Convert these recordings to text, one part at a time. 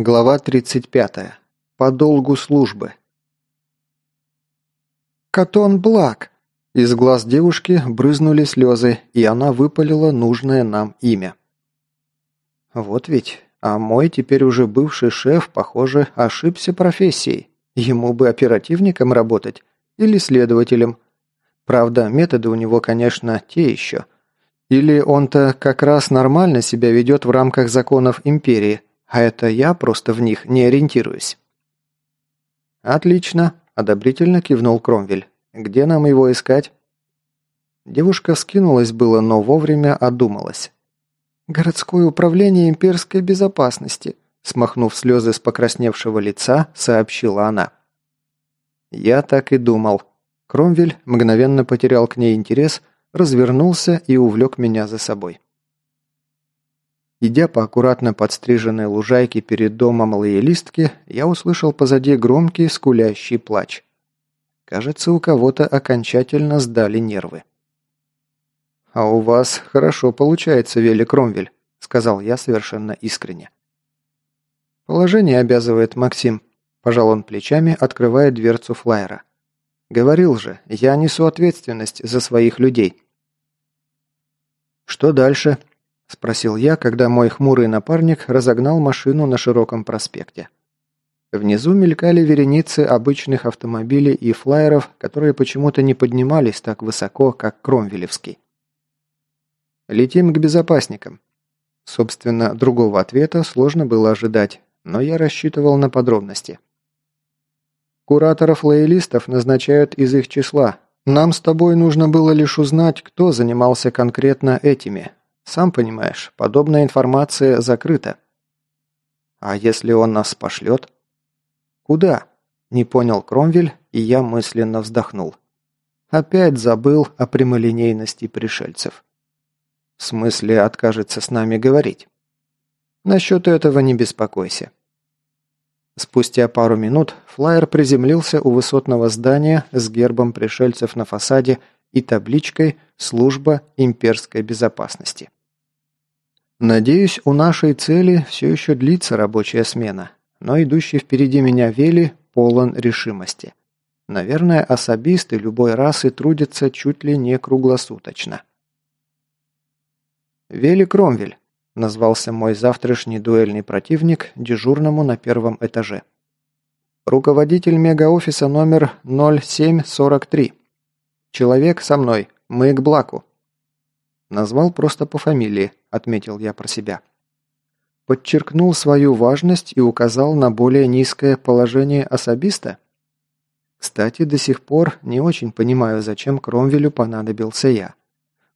Глава 35. По долгу службы. «Катон Блак!» Из глаз девушки брызнули слезы, и она выпалила нужное нам имя. Вот ведь, а мой теперь уже бывший шеф, похоже, ошибся профессией. Ему бы оперативником работать или следователем. Правда, методы у него, конечно, те еще. Или он-то как раз нормально себя ведет в рамках законов империи, а это я просто в них не ориентируюсь. «Отлично», – одобрительно кивнул Кромвель. «Где нам его искать?» Девушка скинулась было, но вовремя одумалась. «Городское управление имперской безопасности», – смахнув слезы с покрасневшего лица, сообщила она. «Я так и думал». Кромвель мгновенно потерял к ней интерес, развернулся и увлек меня за собой. Идя по аккуратно подстриженной лужайке перед домом лоялистки, я услышал позади громкий скулящий плач. Кажется, у кого-то окончательно сдали нервы. «А у вас хорошо получается, Вели Кромвель», — сказал я совершенно искренне. «Положение обязывает Максим», – пожал он плечами, открывая дверцу флайера. «Говорил же, я несу ответственность за своих людей». «Что дальше?» – спросил я, когда мой хмурый напарник разогнал машину на широком проспекте. Внизу мелькали вереницы обычных автомобилей и флайеров, которые почему-то не поднимались так высоко, как Кромвелевский. «Летим к безопасникам». Собственно, другого ответа сложно было ожидать, но я рассчитывал на подробности. Кураторов-лоялистов назначают из их числа. Нам с тобой нужно было лишь узнать, кто занимался конкретно этими, сам понимаешь, подобная информация закрыта. А если он нас пошлет? Куда? Не понял Кромвель, и я мысленно вздохнул. Опять забыл о прямолинейности пришельцев. В смысле, откажется с нами говорить? Насчет этого не беспокойся. Спустя пару минут флайер приземлился у высотного здания с гербом пришельцев на фасаде и табличкой «Служба имперской безопасности». Надеюсь, у нашей цели все еще длится рабочая смена, но идущий впереди меня Вели полон решимости. Наверное, особисты любой расы трудятся чуть ли не круглосуточно. Вели Кромвель назвался мой завтрашний дуэльный противник дежурному на первом этаже. Руководитель мегаофиса номер 0743. Человек со мной, мы к Блаку. Назвал просто по фамилии, отметил я про себя. Подчеркнул свою важность и указал на более низкое положение особиста. Кстати, до сих пор не очень понимаю, зачем Кромвелю понадобился я.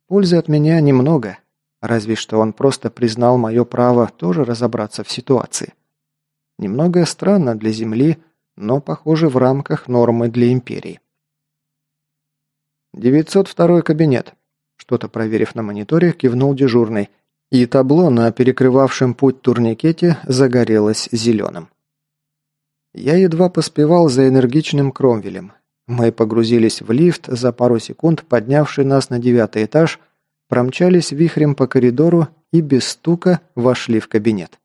Пользы от меня немного, разве что он просто признал мое право тоже разобраться в ситуации. Немного странно для Земли, но, похоже, в рамках нормы для Империи. 902 кабинет. Что-то проверив на мониторе, кивнул дежурный, и табло на перекрывавшем путь турникете загорелось зеленым. Я едва поспевал за энергичным Кромвелем. Мы погрузились в лифт, за пару секунд поднявший нас на девятый этаж, промчались вихрем по коридору и без стука вошли в кабинет.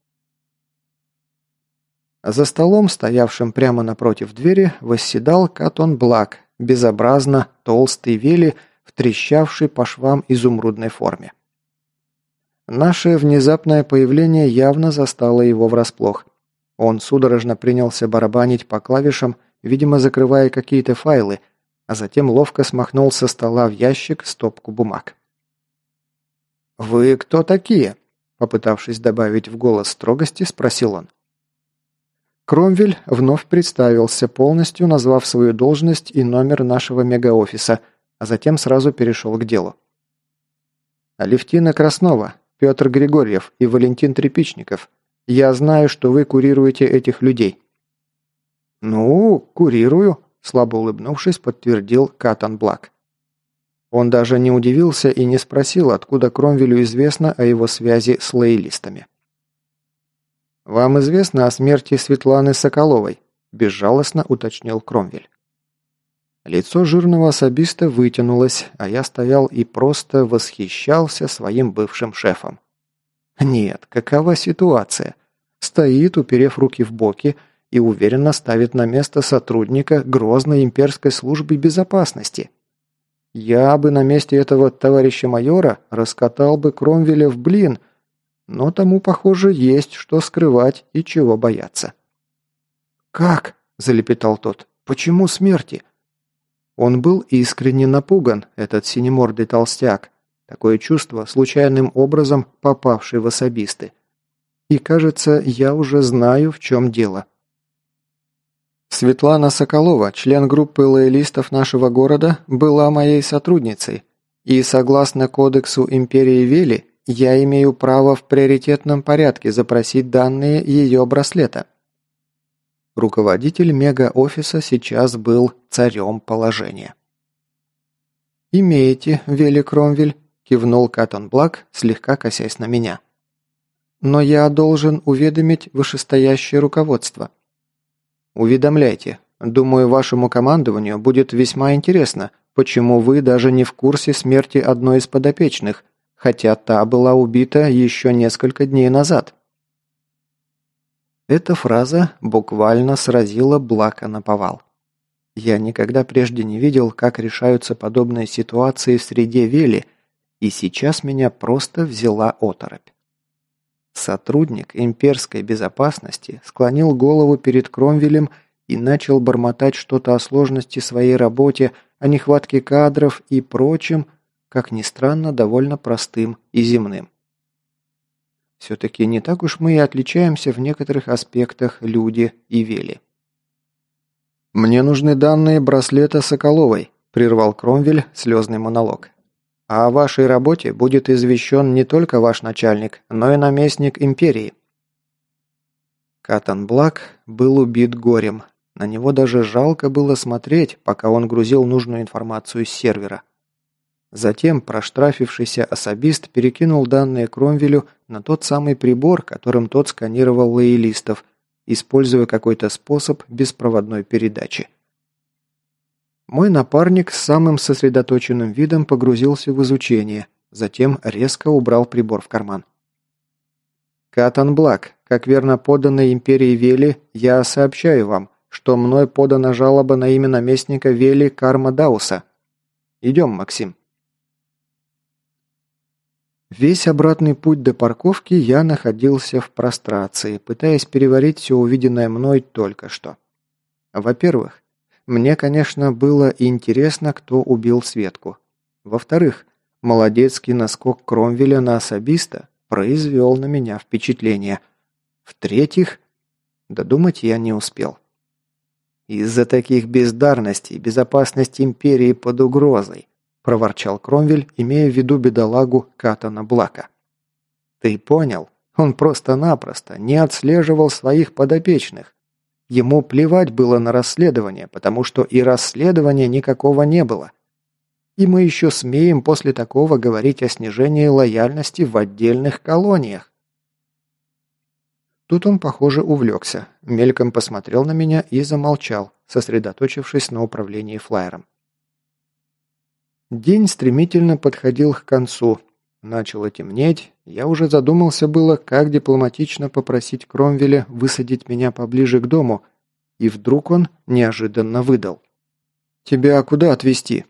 За столом, стоявшим прямо напротив двери, восседал Катон Блак, безобразно толстый вели, в трещавшей по швам изумрудной форме. Наше внезапное появление явно застало его врасплох. Он судорожно принялся барабанить по клавишам, видимо, закрывая какие-то файлы, а затем ловко смахнул со стола в ящик стопку бумаг. «Вы кто такие?» Попытавшись добавить в голос строгости, спросил он. Кромвель вновь представился, полностью назвав свою должность и номер нашего мегаофиса – а затем сразу перешел к делу. «Алевтина Краснова, Петр Григорьев и Валентин Трепичников, я знаю, что вы курируете этих людей». «Ну, курирую», – слабо улыбнувшись, подтвердил Катан Блак. Он даже не удивился и не спросил, откуда Кромвелю известно о его связи с лоялистами. «Вам известно о смерти Светланы Соколовой?» – безжалостно уточнил Кромвель. Лицо жирного особиста вытянулось, а я стоял и просто восхищался своим бывшим шефом. Нет, какова ситуация? Стоит, уперев руки в боки, и уверенно ставит на место сотрудника грозной имперской службы безопасности. Я бы на месте этого товарища майора раскатал бы Кромвеля в блин, но тому, похоже, есть что скрывать и чего бояться. «Как?» – залепетал тот. «Почему смерти?» Он был искренне напуган, этот синемордый толстяк. Такое чувство, случайным образом попавший в особисты. И кажется, я уже знаю, в чем дело. Светлана Соколова, член группы лоялистов нашего города, была моей сотрудницей. И согласно кодексу Империи Вели, я имею право в приоритетном порядке запросить данные ее браслета. Руководитель мега-офиса сейчас был царем положения. «Имеете, Вели Кромвель», – кивнул Каттон Блак, слегка косясь на меня. «Но я должен уведомить вышестоящее руководство». «Уведомляйте. Думаю, вашему командованию будет весьма интересно, почему вы даже не в курсе смерти одной из подопечных, хотя та была убита еще несколько дней назад». Эта фраза буквально сразила Блака на повал. Я никогда прежде не видел, как решаются подобные ситуации в среде Вели, и сейчас меня просто взяла оторопь. Сотрудник имперской безопасности склонил голову перед Кромвелем и начал бормотать что-то о сложности своей работе, о нехватке кадров и прочем, как ни странно, довольно простым и земным. Все-таки не так уж мы и отличаемся в некоторых аспектах люди и вели. «Мне нужны данные браслета Соколовой», – прервал Кромвель слезный монолог. «А о вашей работе будет извещен не только ваш начальник, но и наместник империи». Катан Блак был убит горем. На него даже жалко было смотреть, пока он грузил нужную информацию с сервера. Затем проштрафившийся особист перекинул данные Кромвелю на тот самый прибор, которым тот сканировал лоялистов, используя какой-то способ беспроводной передачи. Мой напарник с самым сосредоточенным видом погрузился в изучение, затем резко убрал прибор в карман. «Катан Блак, как верно поданной империи Вели, я сообщаю вам, что мной подана жалоба на имя наместника Вели Карма Дауса. Идем, Максим». Весь обратный путь до парковки я находился в прострации, пытаясь переварить все увиденное мной только что. Во-первых, мне, конечно, было интересно, кто убил Светку. Во-вторых, молодецкий наскок Кромвеля на особиста произвел на меня впечатление. В-третьих, додумать я не успел. Из-за таких бездарностей безопасность империи под угрозой проворчал Кромвель, имея в виду бедолагу Катана Блака. «Ты понял? Он просто-напросто не отслеживал своих подопечных. Ему плевать было на расследование, потому что и расследования никакого не было. И мы еще смеем после такого говорить о снижении лояльности в отдельных колониях. Тут он, похоже, увлекся, мельком посмотрел на меня и замолчал, сосредоточившись на управлении флайером. День стремительно подходил к концу. Начало темнеть. Я уже задумался было, как дипломатично попросить Кромвеля высадить меня поближе к дому, и вдруг он неожиданно выдал. «Тебя куда отвезти?»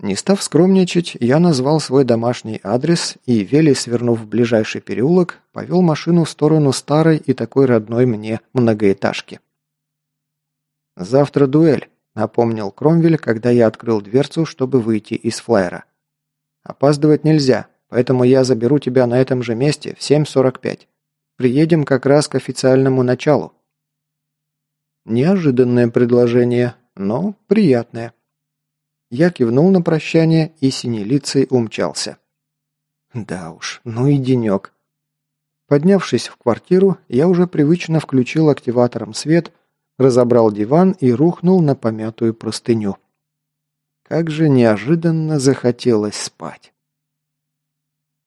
Не став скромничать, я назвал свой домашний адрес и, Вели, свернув в ближайший переулок, повел машину в сторону старой и такой родной мне многоэтажки. «Завтра дуэль», напомнил Кромвель, когда я открыл дверцу, чтобы выйти из флайера. «Опаздывать нельзя, поэтому я заберу тебя на этом же месте в 7.45. Приедем как раз к официальному началу». Неожиданное предложение, но приятное. Я кивнул на прощание и синелицей умчался. Да уж, ну и денек. Поднявшись в квартиру, я уже привычно включил активатором свет разобрал диван и рухнул на помятую простыню. Как же неожиданно захотелось спать.